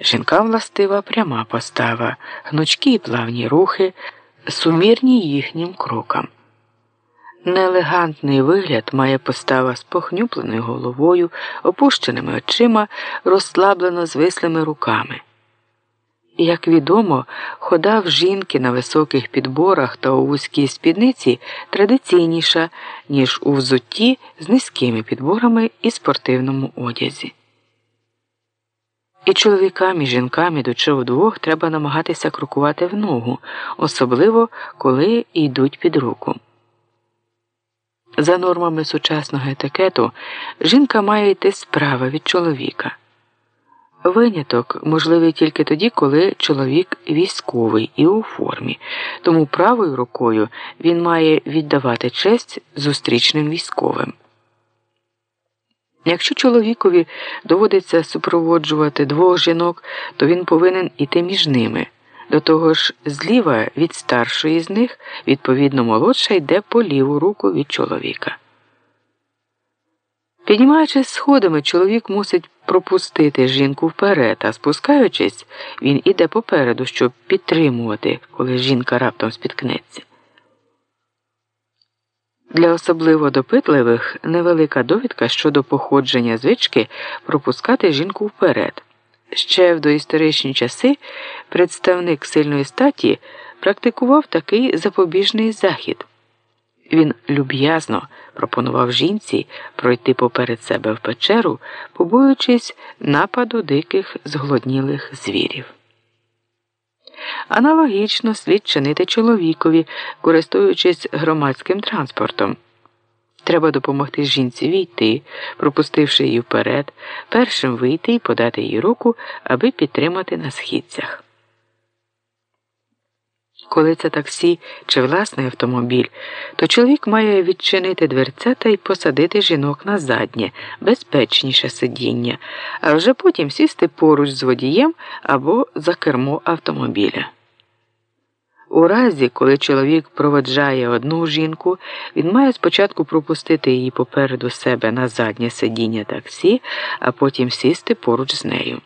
Жінкам властива пряма постава, гнучкі й плавні рухи, сумірні їхнім крокам. Неелегантний вигляд має постава з похнюпленою головою, опущеними очима, розслаблено звислими руками. Як відомо, хода в жінки на високих підборах та у вузькій спідниці традиційніша, ніж у взутті з низькими підборами і спортивному одязі. І чоловікам і жінкам, ідучи вдвох, треба намагатися крокувати в ногу, особливо коли йдуть під руку. За нормами сучасного етикету, жінка має йти справа від чоловіка. Виняток можливий тільки тоді, коли чоловік військовий і у формі, тому правою рукою він має віддавати честь зустрічним військовим. Якщо чоловікові доводиться супроводжувати двох жінок, то він повинен іти між ними. До того ж, зліва від старшої з них, відповідно, молодша йде по ліву руку від чоловіка. Піднімаючись сходами, чоловік мусить пропустити жінку вперед, а спускаючись, він іде попереду, щоб підтримувати, коли жінка раптом спіткнеться. Для особливо допитливих невелика довідка щодо походження звички пропускати жінку вперед. Ще в доісторичні часи представник сильної статі практикував такий запобіжний захід. Він люб'язно пропонував жінці пройти поперед себе в печеру, побоюючись нападу диких зголоднілих звірів. Аналогічно слід чинити чоловікові, користуючись громадським транспортом. Треба допомогти жінці війти, пропустивши її вперед, першим вийти і подати їй руку, аби підтримати на східцях. Коли це таксі чи власний автомобіль, то чоловік має відчинити дверцята і посадити жінок на заднє, безпечніше сидіння, а вже потім сісти поруч з водієм або за кермо автомобіля. У разі, коли чоловік проведжає одну жінку, він має спочатку пропустити її попереду себе на заднє сидіння таксі, а потім сісти поруч з нею.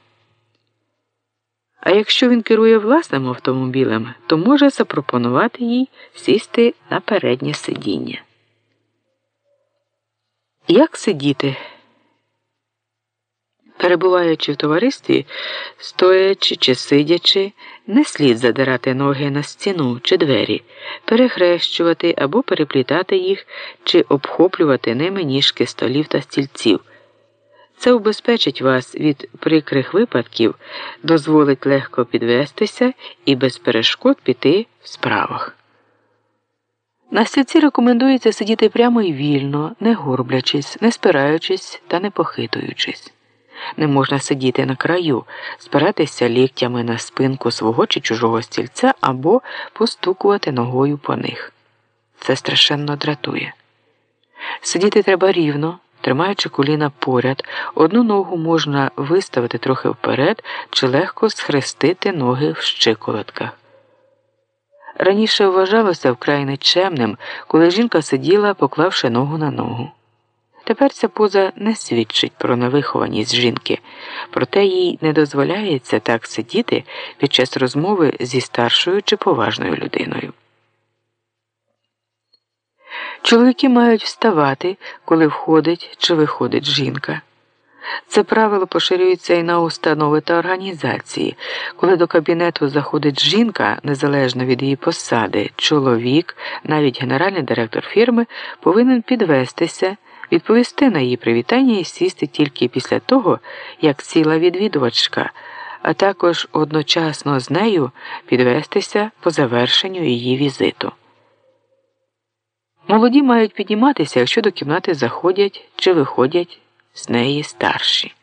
А якщо він керує власним автомобілем, то може запропонувати їй сісти на переднє сидіння. Як сидіти? Перебуваючи в товаристві, стоячи чи сидячи, не слід задирати ноги на стіну чи двері, перехрещувати або переплітати їх чи обхоплювати ними ніжки столів та стільців. Це убезпечить вас від прикрих випадків, дозволить легко підвестися і без перешкод піти в справах. На стільці рекомендується сидіти прямо і вільно, не горблячись, не спираючись та не похитуючись. Не можна сидіти на краю, спиратися ліктями на спинку свого чи чужого стільця або постукувати ногою по них. Це страшенно дратує. Сидіти треба рівно. Тримаючи коліна поряд, одну ногу можна виставити трохи вперед чи легко схрестити ноги в щиколотках. Раніше вважалося вкрай нечемним, коли жінка сиділа, поклавши ногу на ногу. Тепер ця поза не свідчить про невихованість жінки, проте їй не дозволяється так сидіти під час розмови зі старшою чи поважною людиною. Чоловіки мають вставати, коли входить чи виходить жінка. Це правило поширюється і на установи та організації. Коли до кабінету заходить жінка, незалежно від її посади, чоловік, навіть генеральний директор фірми, повинен підвестися, відповісти на її привітання і сісти тільки після того, як сіла відвідувачка, а також одночасно з нею підвестися по завершенню її візиту. Молоді мають підніматися, якщо до кімнати заходять чи виходять з неї старші.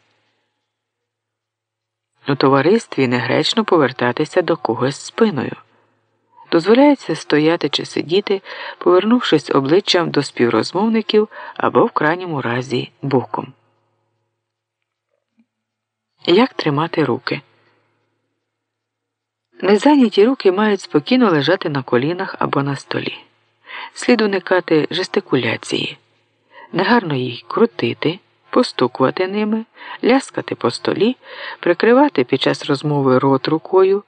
У товаристві негречно повертатися до когось спиною. Дозволяється стояти чи сидіти, повернувшись обличчям до співрозмовників або в крайньому разі боком. Як тримати руки? Незайняті руки мають спокійно лежати на колінах або на столі слід уникати жестикуляції, негарно їй крутити, постукувати ними, ляскати по столі, прикривати під час розмови рот рукою.